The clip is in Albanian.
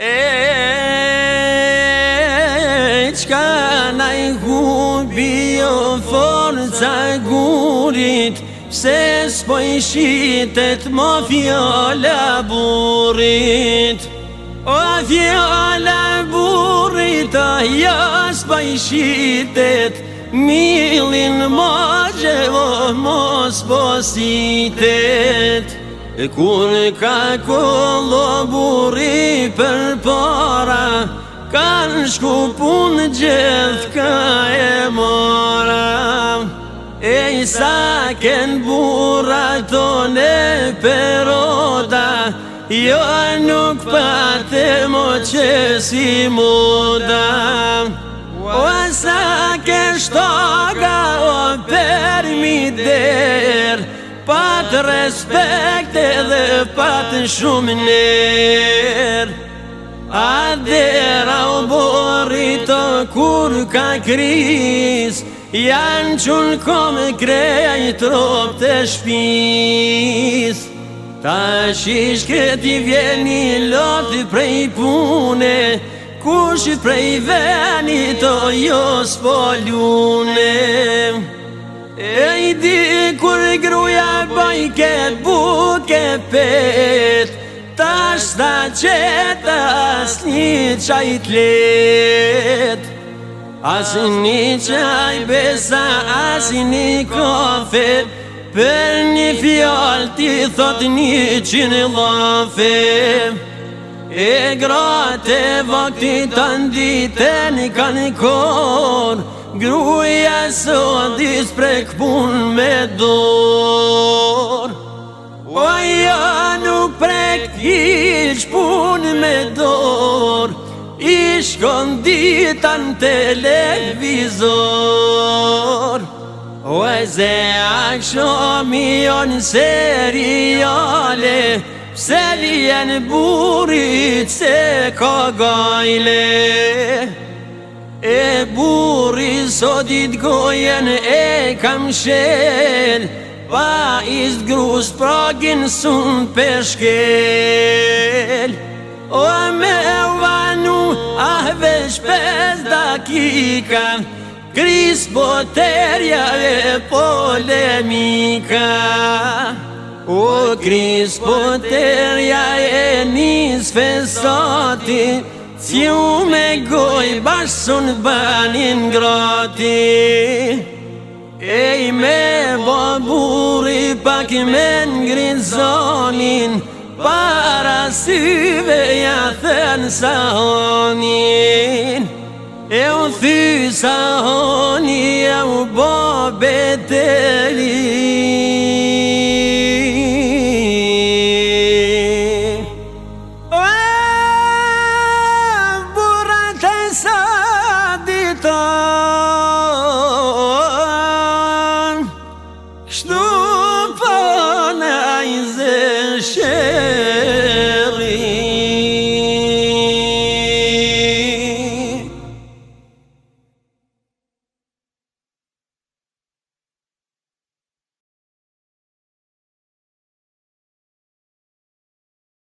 E qka na i gubi o forca gurit Se s'po i shitet mo fjolla burit O fjolla burit a jo s'po i shitet Milin mo gjevo mo po s'po E kur ka kollo buri për para Kanë shku punë gjithë ka e mora E i sa kënë bura të ne perota Jo nuk patë mo që si moda O sa kështoga shtoga o përmi mi dhe pat respekt edhe pat shumë nër A dhera u të kur ka kris Janë qënë kome kreja i trop të shpis Ta shish këti vjeni loti prej pune Kushit prej veni o jo s'po kur gruja bëj ket buke pet Ta shta qeta as një qaj t'let As një qaj besa as një kofet Për një fjall ti thot një qinë lafe E gratë e vakti të nditë e një kanë kohë Gruja sot adis prek pun me dor O ja nuk prek t'hish pun me dor I shkon dita në televizor O e ze a seriale Se vjen burit se ka gajle E buri sotit gojen e kam shel Pa ist grus progin sun peshkel O me e vanu ah veç pes dakika Kris boterja e polemika O kris boterja e nis fesotit Si u me goj bashkën banin grati E i me baburi pak men me zonin Para syve ja thën sa honin E u thy sa honin u bo betelin